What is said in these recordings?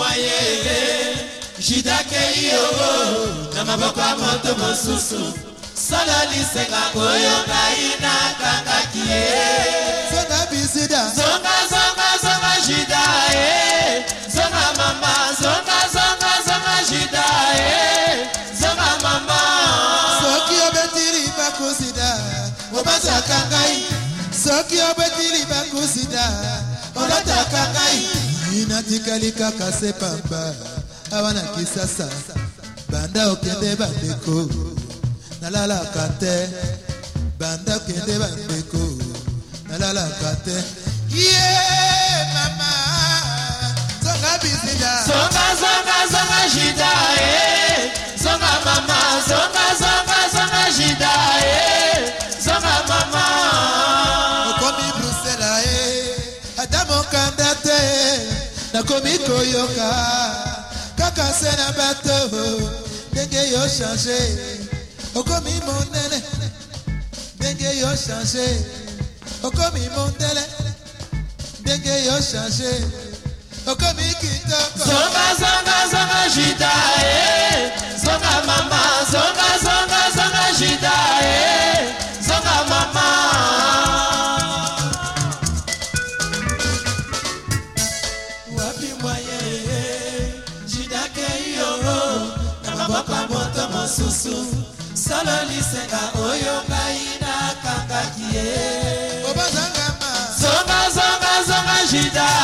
mwaye jidakei yo na maboko ya moto mosusu solo lisengaka oyo ngai nakangaki ye zongazongazonga jida e zonga mama zongazongazonga jida e zonga mama soki obetili bakusida obasaka ngai soki obetili bakusida olataka ngai mina tikali kaka se pamba awa na kisasa banda okende bandeko nalalaka te banda okende bandeko nalalaka te ye yeah, mama zonga bisida zonga zonga zonga jida e zonga mama zonga zonga komi koyoka kaka se bato ndenge yo change okomi mondele ndenge yo change okomi mondele ndenge yo change okomi kitoko. zonga zonga zonga jita ye eh. zonga mama zonga zonga zonga jita ye. Eh. te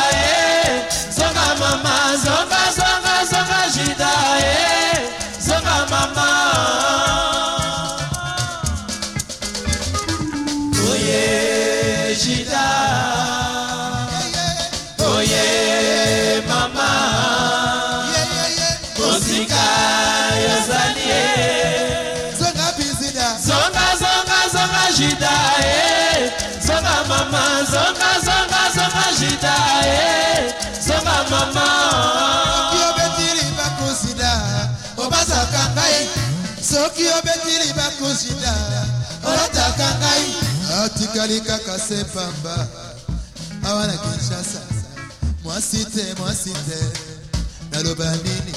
tozali kaka se pamba awa na kinshasa mwasi te mwasi te naloba nini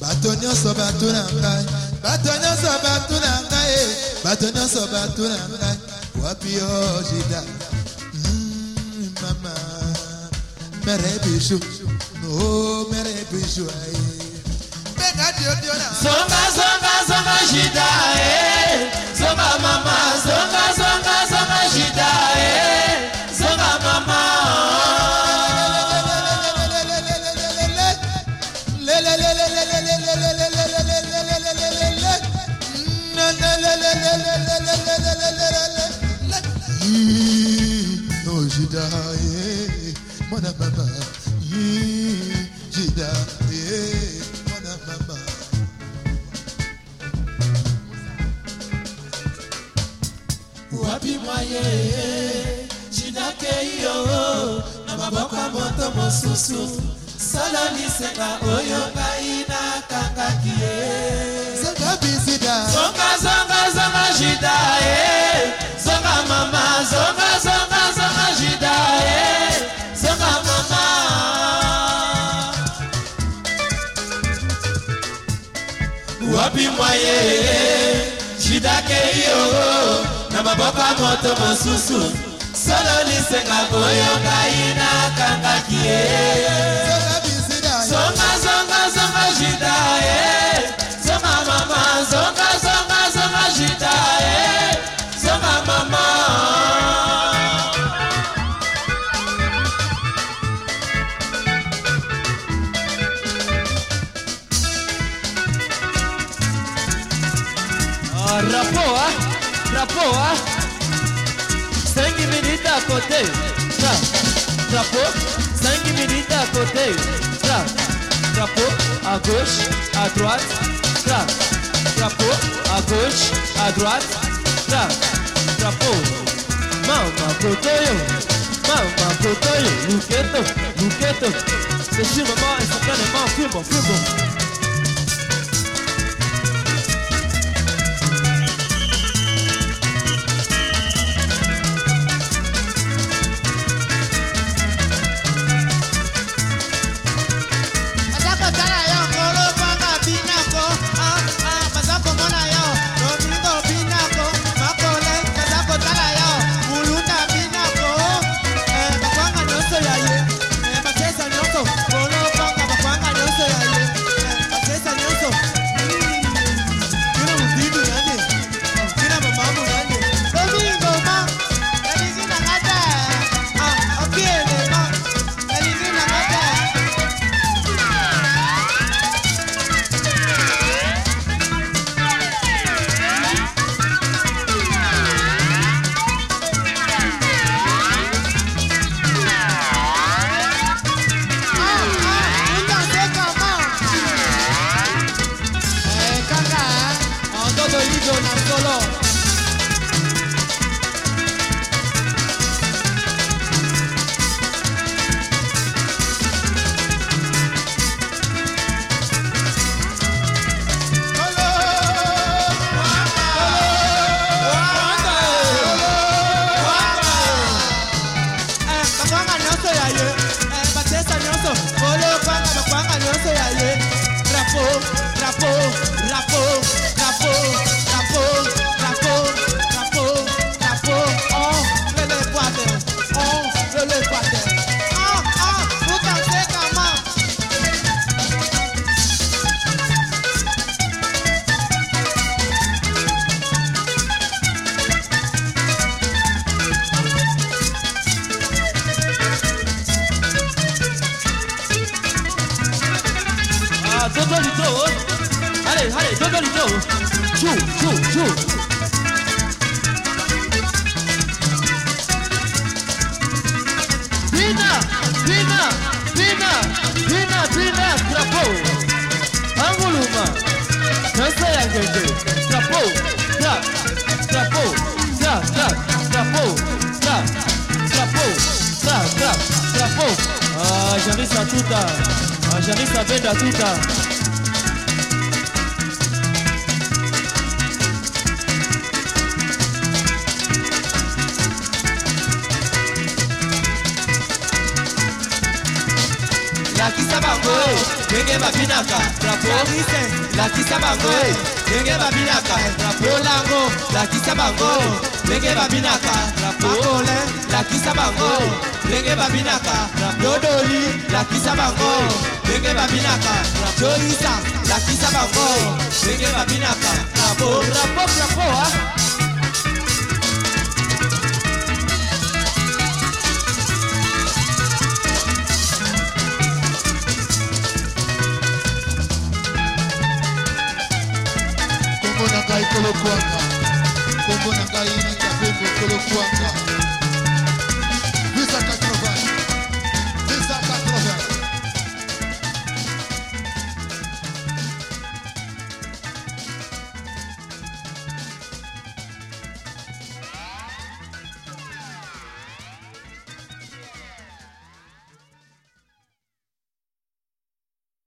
bato nyonso batuna ngai bato nyonso batuna ngai eh. bato nyonso batuna ngai wapi o oh, jida mm, mama mere bijou o oh, mere bijou aye eh. mbengadiodiona zonga zonga zonga jida e eh. jida eh, mwana mama jida eh, mwana mama wapi mwaye jidake yo na maboko ya moto mosusu solo lisenga oyo ngai nakangaki ye zonga bizida zongazo shidakei yo na maboko ya moto mosusu solo lisengaka oyo ngai nakangaki ye zongazongazonga shida ye coteio, tra, trapou, sangue milita, coteio, tra, trapou, a gauche, à droite, tra, trapou, à gauche, mal droite, tra, trapou, mama coteio, mama coteio, luqueto, luqueto, se chama mais, se chama é mais, filma, filma. Jonas Solo. Allez, donne le numéro. Joue, joue, joue. Pina, pina, pina, pina, trapou. Anguluma. Dança aí, gente. Trapou, tra, trapou, tra, tra, trapou, tra, trapou, tra, tra, trapou. Ah, Janissa Tuta. Ah, ah Janissa Venda Tuta. lakisa bango eh. ndenge babinaka drapo lakisa bango eh. ndenge babinaka eh. drapolango lakisa bango ndenge babinaka drapole lakisa bango ndenge babinaka dodoli lakisa bango ndenge babinaka joisa lakisa bango ndenge babinaka drapo drapo drapo bokolo kwanga kombo na ngai nakape bokolo kwanga